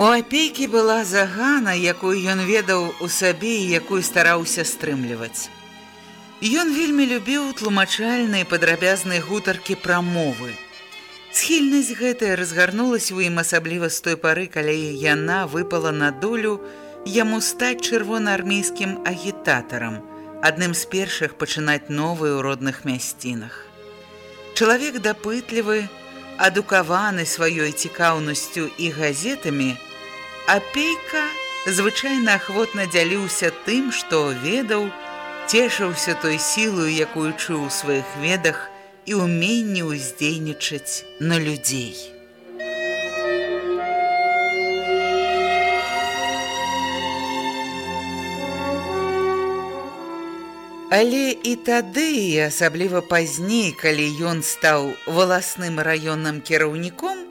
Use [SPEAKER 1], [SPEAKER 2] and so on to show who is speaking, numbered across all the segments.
[SPEAKER 1] У апейкі была загана, якую ён ведаў у сабе і якую стараўся стрымліваць. Ён вельмі любіў тлумачальныя падрабязныя гутаркі пра мовы. Схільнасць гэтая разгарнулася ў ім асабліва з той пары, калі яна выпала на долю яму стаць чырвонаармейскім агітатарам, адным з першых пачынаць новыя ў родных мясцінах. Чалавек дапытлівы, адукаваны сваёй цікаўнасцю і газетамі, Апейка звычайна ахвотна дзяліўся тым, што ведаў, цешыўся той сілою, якую чуў у сваіх ведах і ўменні ўздзейнічаць на людзей. Але і тады, асабліва пазней, калі ён стаў валасным раённым кіраўніком,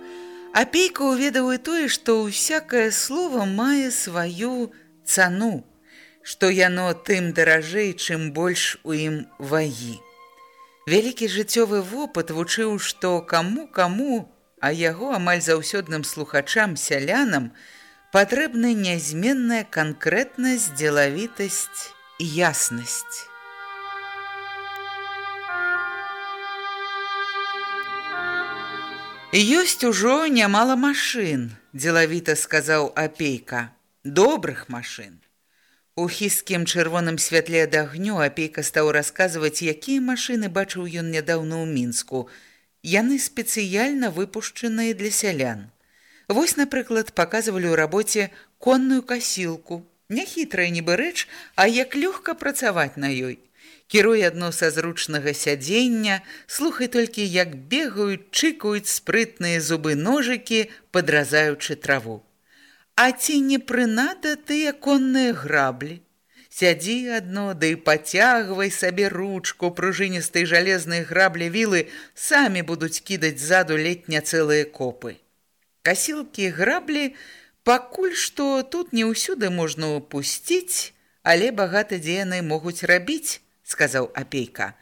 [SPEAKER 1] Апейка ўведаў і тое, што ўсякае слово мае сваю цану, што яно тым даражэй, чым больш у ім вагі. Вялікі жыццёвы вопыт вучыў, што каму-каму, а яго амаль заўсёдным слухачам сялянам патрэбна нязменная канкрэтнасць, дзелавітасць і яснасць. Ёсць ужо нямала машын, дзелавіта сказаў апейка, добрых машын. У хісткім чырвоным святле дагню апейка стаў расказваць, якія машыны бачыў ён нядаўна ў мінску. Яны спецыяльна выпушчаныя для сялян. Вось, напрыклад, паказвалі ў рабоце конную касілку. Няхітрая нібы рэч, а як лёгка працаваць на ёй. Кіруй адно са зручнага сядзення, слухай толькі, як бегаюць, чыкаюць спрытныя зубы ножыкі, падразаючы траву. А ці не прынада тыя конныя граблі? Сядзі адно, да і пацягвай сабе ручку, пружыністай жалезнай граблі вілы, самі будуць кідаць ззаду летня цэлыя копы. Касілкі граблі, пакуль што тут не ўсюды можна упусціць, але багата дзе яны могуць рабіць, сказаў апейка.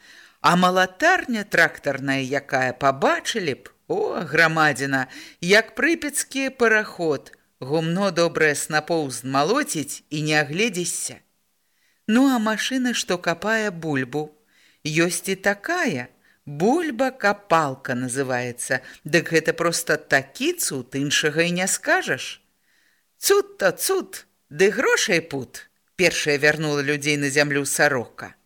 [SPEAKER 1] А малатарня трактарная, якая пабачылі б, о, грамадзіна, як прыпецкі параход, гумно добрае снапоў змалоціць і не агледзішся. Ну, а машына, што капае бульбу, ёсць і такая, бульба-капалка называецца, дык гэта проста такі цуд, іншага і не скажаш. Цуд-то цуд, ды грошай пут, першая вярнула людзей на зямлю сарока.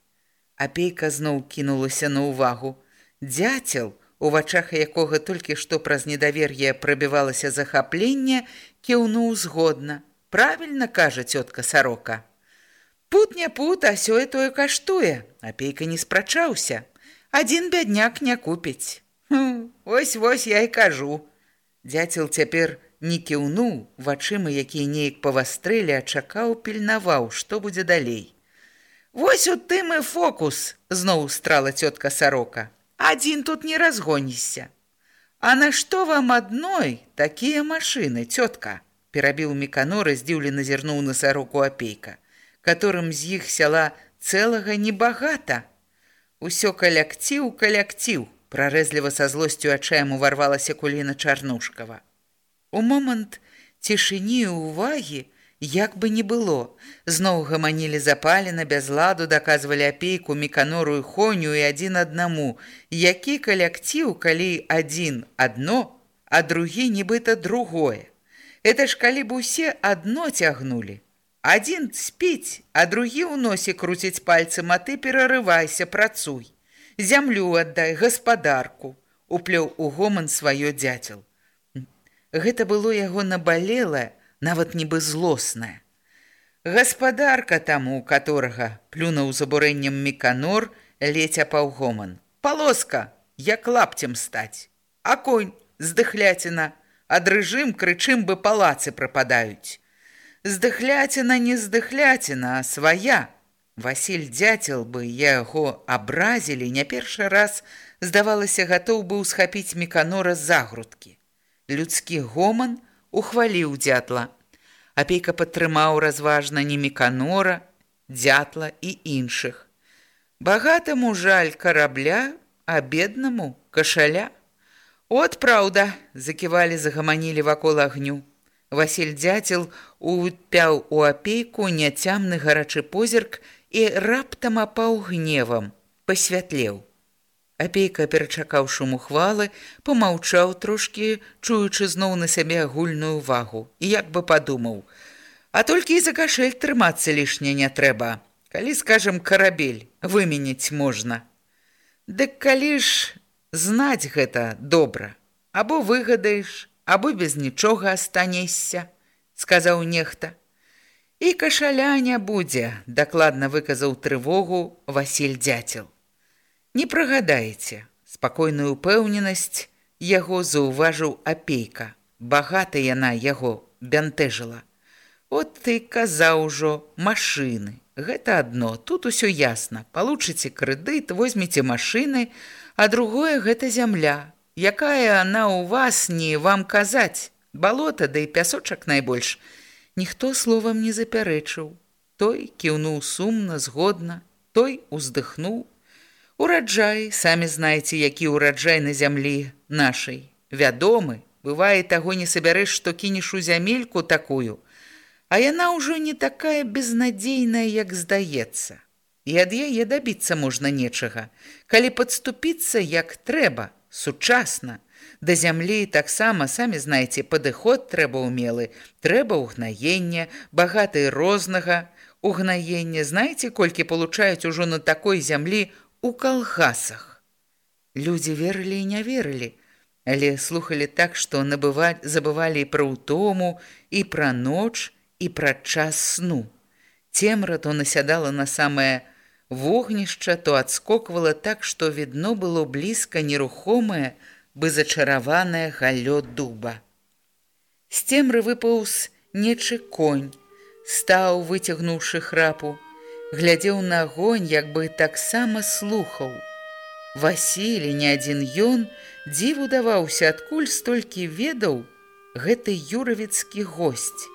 [SPEAKER 1] Апейка зноў кінулася на ўвагу. Дзяцел, у вачах якога толькі што праз недавер'е прабівалася захапленне, кіўнуў згодна. Правільна кажа цётка сарока. Пут не пут, а сёе тое каштуе. Апейка не спрачаўся. Адзін бядняк не купіць. Вось-вось я і кажу. Дзяцел цяпер не кіўнуў, вачыма, якія неяк павастрэлі, а чакаў, пільнаваў, што будзе далей. Вось у тым і фокус, зноў страла цётка сарока. Адзін тут не разгонішся. А нашто вам адной такія машыны, цётка? перабіў меканора, здзіўлі назірнуў на сароку апейка, которым з іх сяла цэлага небагата. Усё калякціў, калякціў, прарэзліва са злосцю адчаем уварвалася куліна чарнушкава. У момант цішыні ўвагі як бы не было. Зноў гаманілі запалена, без ладу даказвалі апейку, меканору і хоню і адзін аднаму. Які калектыў, калі адзін адно, а другі нібыта другое. Это ж калі б усе адно цягнулі. Адзін спіць, а другі ў носе круціць пальцам, а ты перарывайся, працуй. Зямлю аддай гаспадарку, уплёў у гоман сваё дзяцел. Гэта было яго набалелае, нават нібы злоснае. Гаспадарка таму, которага плюнуў з абурэннем меканор, леця паўгоман. Палоска, як лапцем стаць. А конь, здыхляціна, адрыжым крычым бы палацы прападаюць. Здыхляціна не здыхляціна, а свая. Васіль дзяцел бы яго абразілі, не першы раз, здавалася, гатоў быў схапіць меканора з загрудкі. Людскі гоман ухваліў дзятла. Апейка падтрымаў разважна не меканора, дзятла і іншых. Багатаму жаль карабля, а беднаму кашаля. От праўда, заківалі, загаманілі вакол агню. Васіль дзяцел упяў у апейку няцямны гарачы позірк і раптам апаў гневам, пасвятлеў. Апейка, перачакаў шуму хвалы, помаўчаў трошкі, чуючы зноў на сябе агульную увагу, і як бы падумаў: « А толькі і за кашель трымацца лішне не трэба. Калі, скажам, карабель выменіць можна. Дык калі ж знаць гэта добра, або выгадаеш, або без нічога астанешся, сказаў нехта. І кашаля не будзе, дакладна выказаў трывогу Васіль дзяцел. Не прагадаеце, спакойную упэўненасць яго заўважыў апейка. Багата яна яго бянтэжыла. От ты казаў ужо машыны. Гэта адно, тут усё ясна. Палучыце крэдыт, возьмеце машыны, а другое гэта зямля. Якая она ў вас не вам казаць, балота да і пясочак найбольш. Ніхто словам не запярэчыў. Той кіўнуў сумна, згодна, той уздыхнуў. Ураджай, самі знаеце, які ўраджай на зямлі нашай. Вядомы, бывае таго не сабярэш, што кінеш у зямельку такую, А яна ўжо не такая безнадзейная, як здаецца і ад яе дабіцца можна нечага, калі падступіцца як трэба, сучасна. Да зямлі таксама самі знаеце, падыход трэба ўмелы, трэба ўгнаення, багаты рознага угнаення, знаеце, колькі получаюць ужо на такой зямлі у калгасах. Людзі верылі і не верылі, але слухалі так, што набываць забывалі пра ўтому, і пра ноч, і пра час сну. Цемра то насядала на самае Вогнішча то адскоквала так, што відно было блізка нерухомае, бы зачараванае галлё дуба. З цемры выпаўз нечы конь, стаў, выцягнуўшы храпу, глядзеў на огонь, як бы таксама слухаў. Васілі не адзін ён дзіву даваўся, адкуль столькі ведаў гэты юравіцкі госць.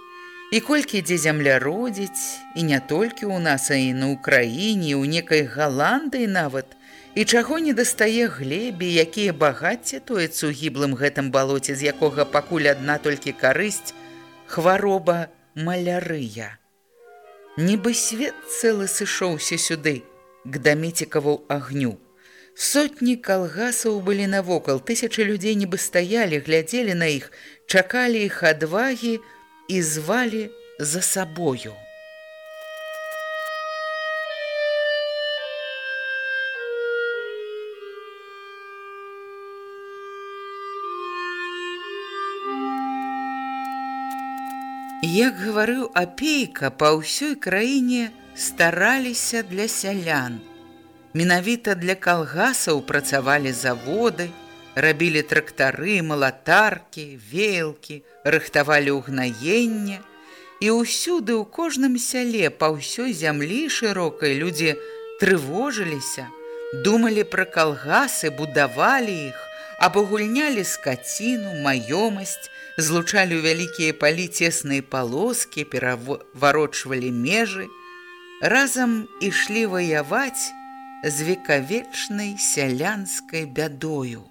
[SPEAKER 1] І колькі дзе зямля родзіць, і не толькі ў нас, а і на ўкраіне, у некай галандыі нават, і чаго не дастае глебе, якія багацце тоецца ў гіблым гэтым балоце, з якога пакуль адна толькі карысць, хвароба малярыя. Нібы свет цэлы сышоўся сюды, к дамецікаву агню. Сотні калгасаў былі навокал, тысячы людзей нібы стаялі, глядзелі на іх, чакалі іх адвагі, і звалі за сабою. Як гаварыў апейка, па ўсёй краіне стараліся для сялян. Менавіта для калгасаў працавалі заводы, рабілі трактары, малатаркі, велкі, рыхтавалі ўгнаенне, і ўсюды ў кожным сяле па ўсёй зямлі шырокай людзі трывожыліся, думалі пра калгасы, будавалі іх, абагульнялі скаціну, маёмасць, злучалі ў вялікія палі цесныя палоскі, пераварочвалі межы, разам ішлі ваяваць з векавечнай сялянскай бядою.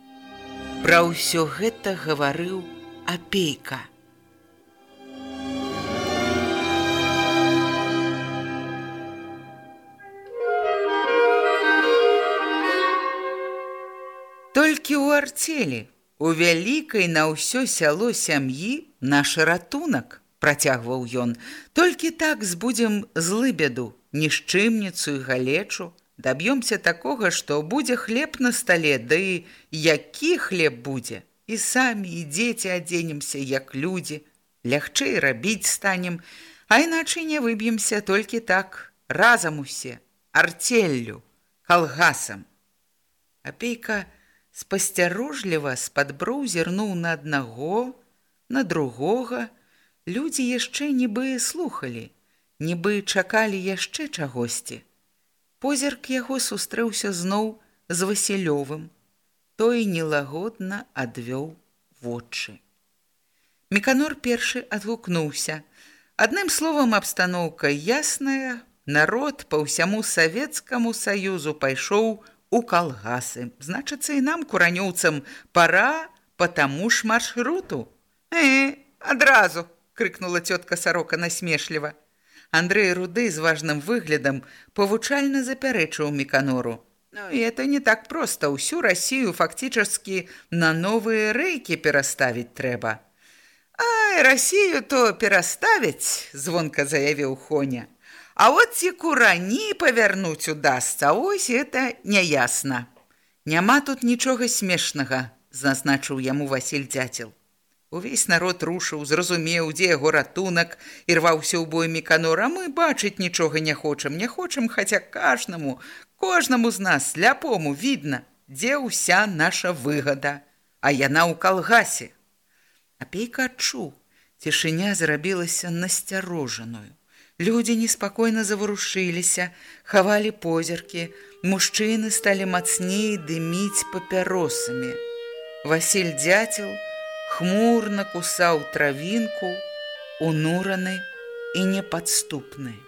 [SPEAKER 1] Пра ўсё гэта гаварыў апейка. Толькі ў арцелі, у вялікай на ўсё сяло сям'і наш ратунак, працягваў ён. Толькі так збудзем злыбеду, нішчымніцу і галечу, даб'ёмся такога, што будзе хлеб на стале, ды да які хлеб будзе. І самі і дзеці адзенемся, як людзі, лягчэй рабіць станем, а іначай не выб'емся толькі так, разам усе, арцеллю, калгасам. Апейка спасцярожліва з-пад броў зірнуў на аднаго, на другога. Людзі яшчэ нібы слухалі, нібы чакалі яшчэ чагосьці. Позірк яго сустрэўся зноў з Васілёвым. Той нелагодна адвёў вочы. Меканор першы адгукнуўся. Адным словам абстаноўка ясная, народ па ўсяму савецкаму саюзу пайшоў у калгасы. Значыцца і нам куранёўцам пара па таму ж маршруту. Э, адразу крыкнула цётка сарока насмешліва. Андрэй Руды з важным выглядам павучальна запярэчыў Меканору. Ну, и это не так просто. Усю Россию фактически на новые рейки переставить треба. Ай, Россию то переставить, звонко заявил Хоня. А вот те курани повернуть удастся, ось это неясно. Няма тут ничего смешного, зазначил ему Василь Дятел. Увесь народ рушыў, зразумеў, дзе яго ратунак і рваўся ў бой меканора. Мы бачыць нічога не хочам, не хочам, хаця кожнаму, кожнаму з нас ляпому відна, дзе ўся наша выгада, а яна ў калгасе. Апейка адчуў, цішыня зрабілася насцярожаную. Людзі неспакойна заварушыліся, хавалі позіркі, мужчыны сталі мацней дыміць папяросамі. Васіль дзяцел, хмурна кусаў травінку, унураны і непадступны.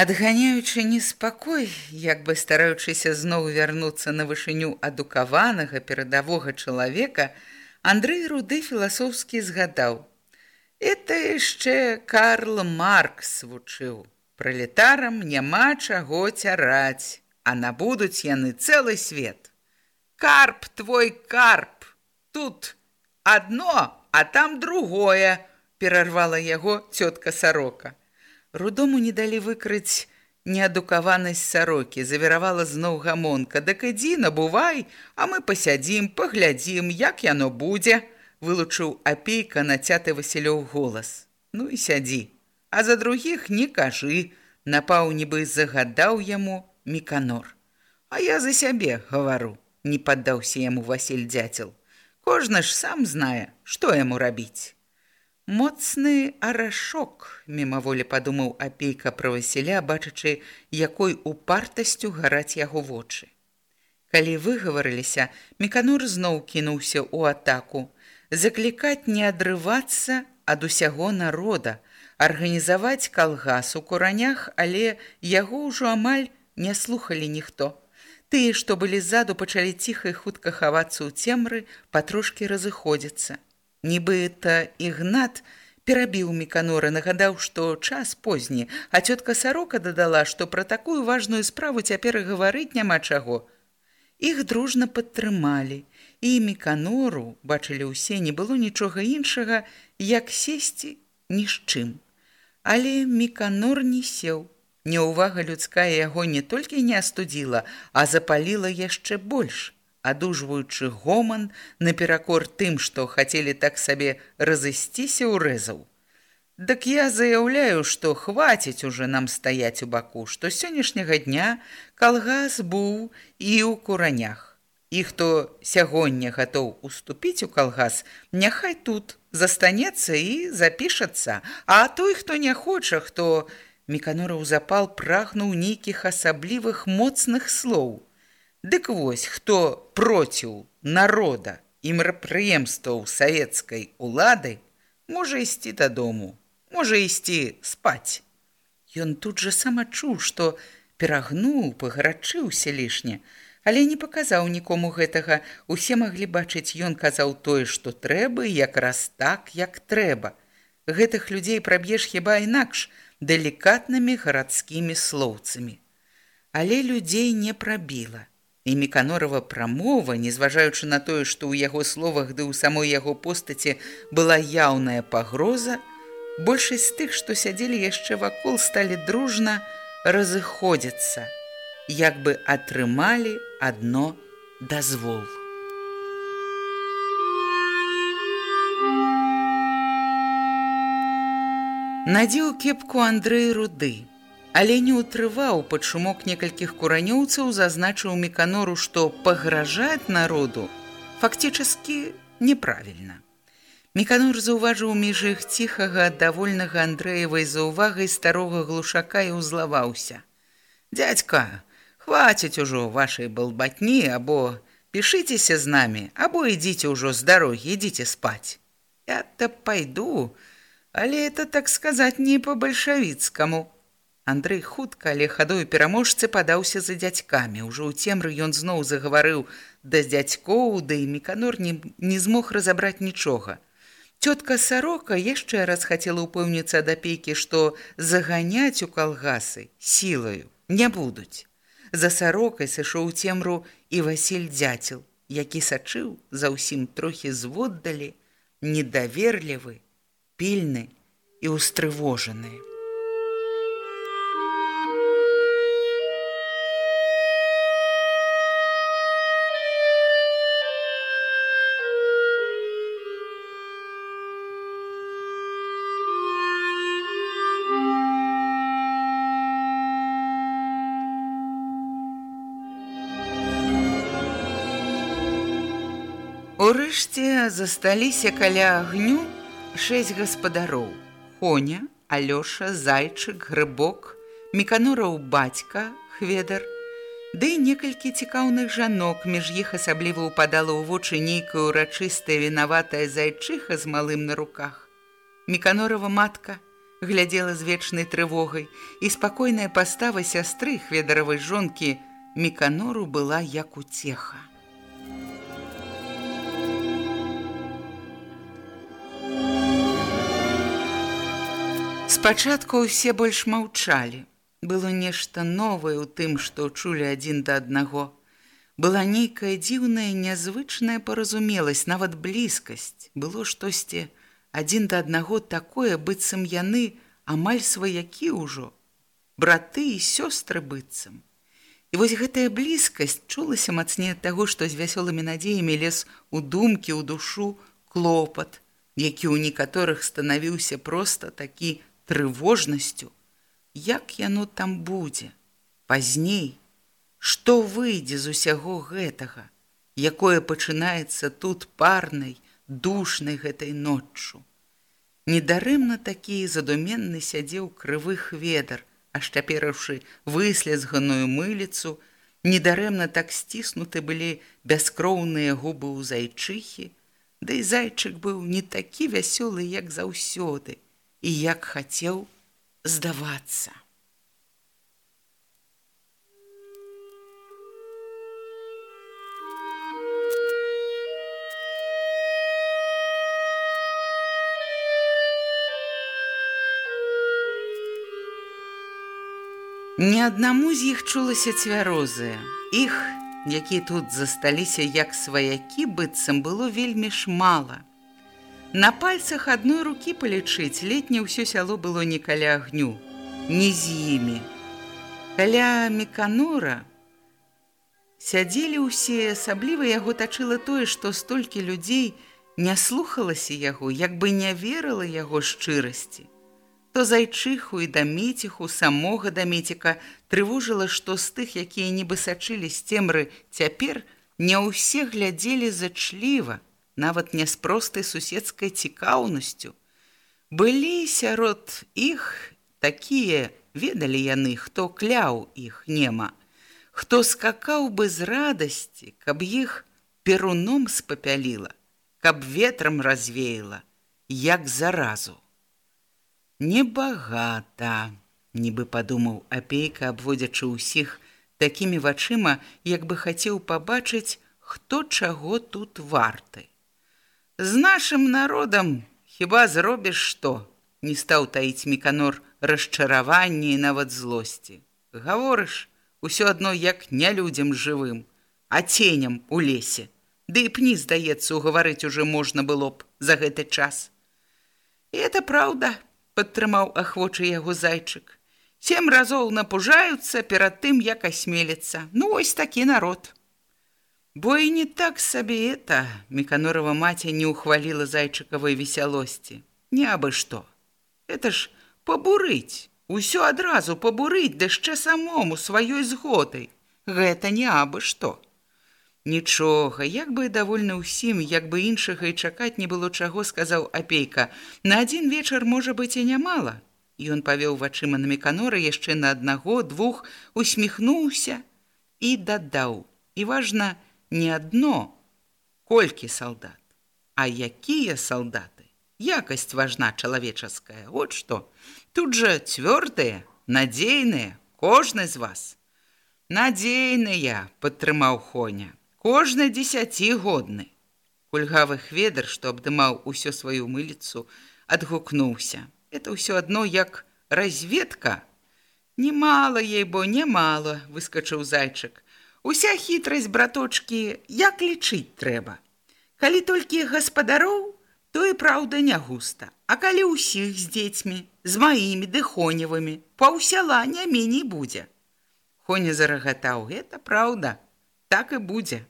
[SPEAKER 1] Адганяючы неспакой, як бы стараючыся зноў вярнуцца на вышыню адукаванага перадавога чалавека, Андрэй руды філасофскі згадаў: Это яшчэ Карл Маркс вучыў. Пралетарам няма чаго цяраць, а набудуць яны цэлы свет. Карп твой карп, тут адно, а там другое, перарвала яго цётка сарока. Рудому не далі выкрыць неадукаванасць сарокі, завіравала зноў гамонка. Дак ідзі, набувай, а мы пасядзім, паглядзім, як яно будзе, вылучыў апейка нацяты Васілёў голас. Ну і сядзі. А за другіх не кажы, напаў нібы загадаў яму міканор. А я за сябе гавару, не паддаўся яму Васіль дзяцел. Кожны ж сам знае, што яму рабіць. Моцны арашок, мімаволі падумаў апейка пра Васіля, бачачы, якой упартасцю гараць яго вочы. Калі выгаварыліся, Меканур зноў кінуўся ў атаку, заклікаць не адрывацца ад усяго народа, арганізаваць калгас у куранях, але яго ўжо амаль не слухалі ніхто. Тыя, што былі ззаду, пачалі ціха і хутка хавацца ў цемры, патрошкі разыходзяцца. Нібыта ігнат перабіў меканора, нагадаў, што час позні, а цётка сарока дадала, што пра такую важную справу цяпер і гаварыць няма чаго. Іх дружна падтрымалі, і меканору, бачылі ўсе, не было нічога іншага, як сесці ні з чым. Але меканор не сеў. Няўвага людская яго не толькі не астудзіла, а запаліла яшчэ больш адужваючы гоман наперакор тым, што хацелі так сабе разысціся ў рэзаў. Дык я заяўляю, што хваціць уже нам стаяць у баку, што сённяшняга дня калгас быў і ў куранях. І хто сягоння гатоў уступіць у калгас, няхай тут застанецца і запішацца, а той, хто не хоча, хто Меканораў запал прагнуў нейкіх асаблівых моцных слоў. Дык вось, хто проціў народа і мерапрыемстваў савецкай улады, можа ісці дадому, можа ісці спаць. Ён тут жа сам адчуў, што перагнуў, пагарачыўся лішне. Але не паказаў нікому гэтага. Усе маглі бачыць, ён казаў тое, што трэба, якраз так, як трэба. Гэтых людзей праб'еш хіба інакш далікатнымі гарадскімі слоўцамі. Але людзей не прабіла. І Меканорова прамова, незважаючы на тое, што ў яго словах ды ў самой яго постаці была яўная пагроза, большасць тых, што сядзелі яшчэ вакол, сталі дружна разыходзіцца, як бы атрымалі адно дазвол. Надзеў кепку Андрэй руды, але не ўтрываў пад шумок некалькіх куранёўцаў, зазначыў Меканору, што пагражаць народу фактически неправільна. Меканор заўважыў між іх ціхага, давольнага Андрэевай за ўвагай старога глушака і ўзлаваўся. «Дядька, хваціць ужо вашай балбатні, або пішыцеся з намі, або ідзіце ўжо з дарогі, ідзіце спаць. Я-то пайду, але это, так сказаць, не па-бальшавіцкаму». Андрэй хутка, але хадою пераможцы падаўся за дзядзькамі. Ужо ў цемры ён зноў загаварыў да дзядзькоў, да і Меканор не, не змог разабраць нічога. Тётка Сарока яшчэ раз хацела ўпэўніцца ад апейкі, што заганяць у калгасы сілаю не будуць. За сарокай сышоў цемру і Васіль дзяцел, які сачыў за ўсім трохі зводдалі, недаверлівы, пільны і ўстрывожаны. Урэшце засталіся каля агню шэсць гаспадароў: Хоня, Алёша, зайчык, грыбок, меканураў бацька, хведар, Ды да некалькі цікаўных жанок, між іх асабліва ўпадала ў вочы нейкая ўрачыстая вінаватая зайчыха з малым на руках. Меканорова матка глядзела з вечнай трывогай, і спакойная пастава сястры хведаравай жонкі Меканору была як уцеха. Спачатку ўсе больш маўчалі. Было нешта новае ў тым, што чулі адзін да аднаго. Была нейкая дзіўная нязвычная паразумеласць, нават блізкасць. Было штосьці адзін да аднаго такое, быццам яны амаль сваякі ўжо, браты і сёстры быццам. І вось гэтая блізкасць чулася мацней ад таго, што з вясёлымі надзеямі лез у думкі, у душу клопат, які ў некаторых станавіўся проста такі трывожнасцю, як яно там будзе, пазней, што выйдзе з усяго гэтага, якое пачынаецца тут парнай, душнай гэтай ноччу. Недарэмна такі задуменны сядзеў крывых ведар, ашчапераўшы выслязганую мыліцу, недарэмна так сціснуты былі бяскроўныя губы ў зайчыхі, Да і зайчык быў не такі вясёлы, як заўсёды, і як хацеў здавацца. Ні аднаму з іх чулася цвярозыя. Іх, які тут засталіся як сваякі, быццам было вельмі ж мала – На пальцах адной рукі палічыць летне ўсё сяло было не каля агню, не з імі. Каля меканора сядзелі ўсе, асабліва яго тачыла тое, што столькі людзей не слухалася яго, як бы не верыла яго шчырасці. То зайчыху і дамеціху самога дамеціка трывожыла, што з тых, якія нібы сачылі з цемры цяпер, не ўсе глядзелі зачліва, нават не з простай суседскай цікаўнасцю. Былі сярод іх такія, ведалі яны, хто кляў іх нема, хто скакаў бы з радасці, каб іх перуном спапяліла, каб ветрам развеяла, як заразу. Небагата, нібы падумаў апейка, абводзячы ўсіх такімі вачыма, як бы хацеў пабачыць, хто чаго тут варты. З нашым народам хіба зробіш што? Не стаў таіць міканор расчараванні і нават злосці. Гаворыш, усё адно як не людзям жывым, а ценям у лесе. Ды і пні, здаецца, угаварыць уже можна было б за гэты час. І это праўда, падтрымаў ахвочы яго зайчык. Сем разоў напужаюцца перад тым, як асмеліцца. Ну ось такі народ. Бо і не так сабе это, Меканорова маці не ухваліла зайчыкавай весялосці. Не абы што. Это ж пабурыць, усё адразу пабурыць, ды яшчэ самому сваёй згодай. Гэта не абы што. Нічога, як бы давольна ўсім, як бы іншага і чакаць не было чаго, сказаў апейка. На адзін вечар можа быць і нямала. Ён павёў вачыма на меканора яшчэ на аднаго, двух, усміхнуўся і дадаў. І важна не адно, колькі салдат, а якія салдаты. Якасць важна чалавечаская. Вот што. Тут жа цвёрдыя, надзейныя, кожны з вас. Надзейныя, падтрымаў Хоня кожны дзесяцігодны. Кульгавы хведр, што абдымаў усё сваю мыліцу, адгукнуўся. Это ўсё адно як разведка. Немало ей бо немало, выскачыў зайчык. Уся хітрасць браточкі, як лічыць трэба. Калі толькі гаспадароў, то і праўда не густа. А калі ўсіх з дзецьмі, з маімі дыхоневымі, паўсяла не меней будзе. Хоня зарагатаў, гэта праўда, так і будзе.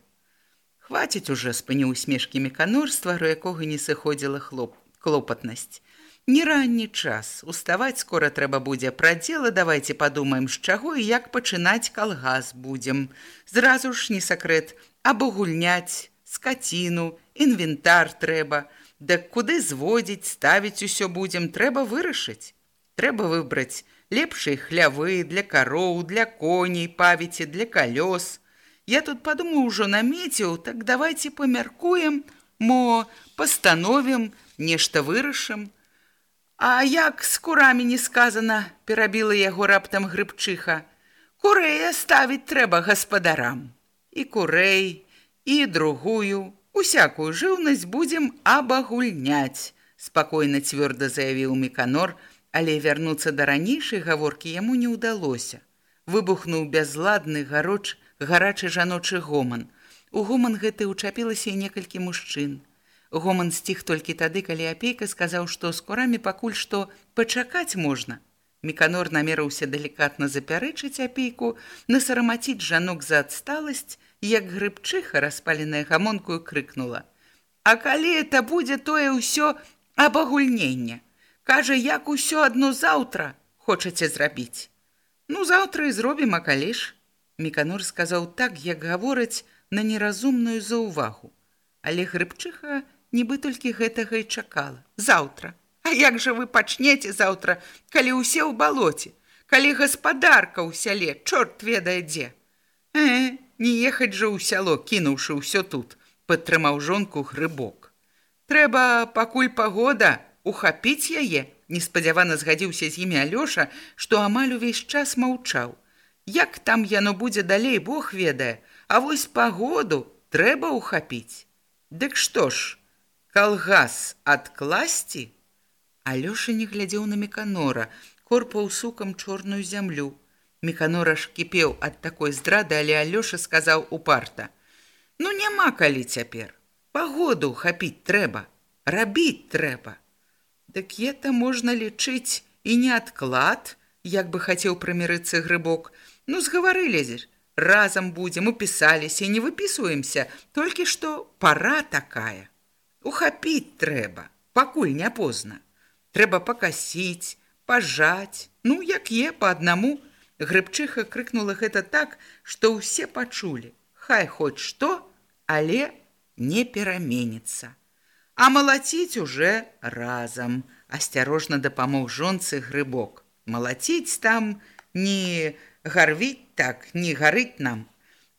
[SPEAKER 1] Хваціць уже спыніў усмешкі меканорства, у якога не сыходзіла хлоп клопатнасць. Не ранні час уставаць скора трэба будзе пра дзела давайте падумаем з чаго і як пачынаць калгас будзем. Зразу ж не сакрэт або гульняць скаціну, інвентар трэба, Дык куды зводзіць, ставіць усё будзем, трэба вырашыць. Трэба выбраць лепшай хлявы для кароў, для коней, павіці, для калёс. Я тут подумаю ўжо намеціў, так давайте памяркуем, мо пастановім, нешта вырашым. А як з курамі не сказана, перабіла яго раптам грыбчыха. Курэя ставіць трэба гаспадарам. І курэй, і другую, усякую жыўнасць будзем абагульняць, спакойна цвёрда заявіў меканор, але вярнуцца да ранейшай гаворкі яму не ўдалося. Выбухнуў бязладны гароч, гарачы жаночы гоман. У гоман гэты ўчапілася і некалькі мужчын. Гоман сціх толькі тады, калі апейка сказаў, што з курамі пакуль што пачакаць можна. Меканор намерыўся далікатна запярэчыць апейку, насарамаціць жанок за адсталасць, як грыбчыха, распаленая гамонкую, крыкнула: « А калі это будзе тое ўсё абагульнення? Кажа, як усё адно заўтра хочаце зрабіць. Ну заўтра і зробім, а калі ж? Меканор сказаў так, як гавораць на неразумную заўвагу. Але грыбчыха нібы толькі гэтага і чакала. Заўтра. А як жа вы пачнеце заўтра, калі ўсе ў балоце, калі гаспадарка ў сяле, чорт ведае дзе. Э, не ехаць жа ў сяло, кінуўшы ўсё тут, падтрымаў жонку грыбок. Трэба пакуль пагода ухапіць яе, неспадзявана згадзіўся з імі Алёша, што амаль увесь час маўчаў. Як там яно будзе далей, Бог ведае, А вось пагоду трэба ўхапіць. Дык што ж, калгас адкласці? Алёша не глядзеў на меканора, корпаў сукам чорную зямлю. Меканора ж кіпеў ад такой здрады, але Алёша сказаў упарта: « Ну няма калі цяпер. Пагоду хапіць трэба, рабіць трэба. Дык это можна лічыць і не адклад, як бы хацеў прымірыцца грыбок, Ну, сгаварылі зіш. Разам будзем, упісаліся і не выпісваемся, толькі што пара такая. Ухапіць трэба, пакуль не позна. Трэба пакасіць, пажаць, ну, як е па аднаму. Грыбчыха крыкнула гэта так, што ўсе пачулі. Хай хоць што, але не пераменіцца. А малаціць уже разам. Асцярожна дапамог жонцы грыбок. Малаціць там не гарвіць так не гарыць нам.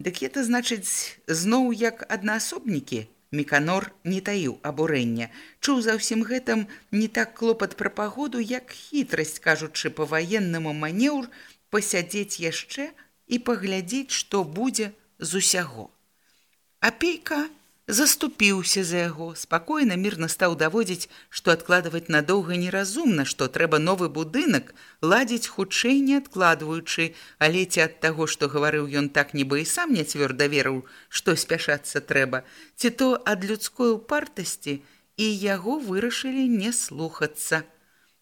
[SPEAKER 1] Дык это значыць зноў як аднаасобнікі. Меканор не таіў абурэння, чуў за ўсім гэтым не так клопат пра пагоду, як хітрасць, кажучы па ваеннаму манеўр, пасядзець яшчэ і паглядзець, што будзе з усяго. Апейка заступіўся за яго, спакойна мірна стаў даводзіць, што адкладваць надоўга неразумна, што трэба новы будынак ладзіць хутчэй не адкладваючы, але ці ад таго, што гаварыў ён так нібы і сам не цвёрда верыў, што спяшацца трэба, ці то ад людской упартасці і яго вырашылі не слухацца.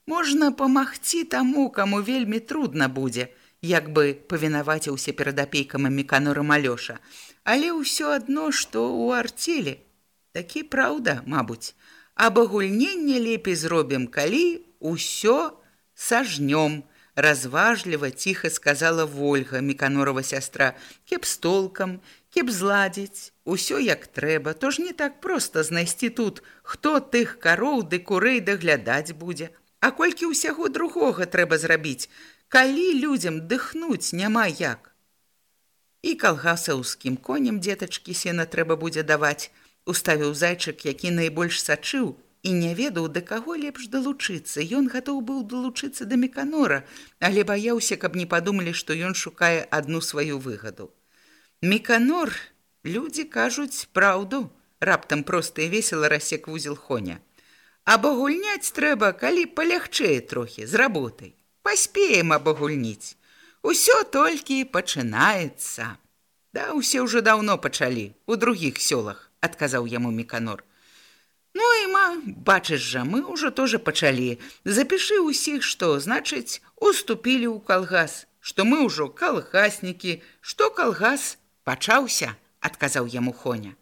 [SPEAKER 1] Можна памагці таму, каму вельмі трудна будзе, як бы павінаваціўся перад апейкам міканорам Алёша але ўсё адно што ў арцелі. Такі праўда мабуць. Абагульненне лепей зробім калі ўсё сажнём разважліва ціха сказала ольга міканорова сястра. Кеп з толкам кеп зладзіць усё як трэба. То ж не так проста знайсці тут хто тых кароў ды курэй даглядаць будзе. А колькі ўсяго другога трэба зрабіць? Калі людзям дыхнуць няма як і калгасаўскім коням дзетачкі сена трэба будзе даваць уставіў зайчык які найбольш сачыў і не ведаў да каго лепш далучыцца ён гатоў быў далучыцца да меканора але баяўся каб не падумалі што ён шукае адну сваю выгаду меканор людзі кажуць праўду раптам проста і весела рассек вузел хоня. Абагульняць трэба калі палягчэй трохі з работай паспеем абагульніць Усё толькі пачынаецца. Да ўсе ўжо даўно пачалі у другіх сёлах, адказаў яму міканор. Ну і ма, бачыш жа, мы ўжо тоже пачалі. Запішы ўсіх, што значыць, уступілі ў калгас, што мы ўжо калгаснікі, што калгас пачаўся, адказаў яму Хоня.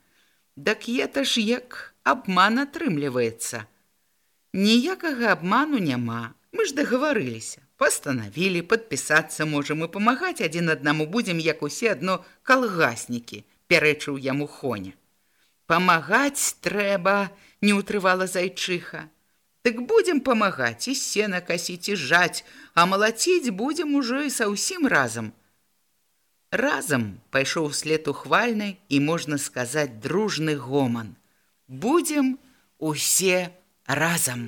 [SPEAKER 1] Дак это ж як абман атрымліваецца. Ніякага абману няма, мы ж дагаварыліся постановілі подпісацца можам і памагаць адзін аднаму будзем як усе адно калгаснікі пярэчыў яму хоня памагаць трэба не ўтрывала зайчыха дык будзем памагаць і сена касіць і жаць а малаціць будзем ужо і са ўсім разам разам пайшоў след ухвальнай і можна сказаць дружны гоман будзем усе разам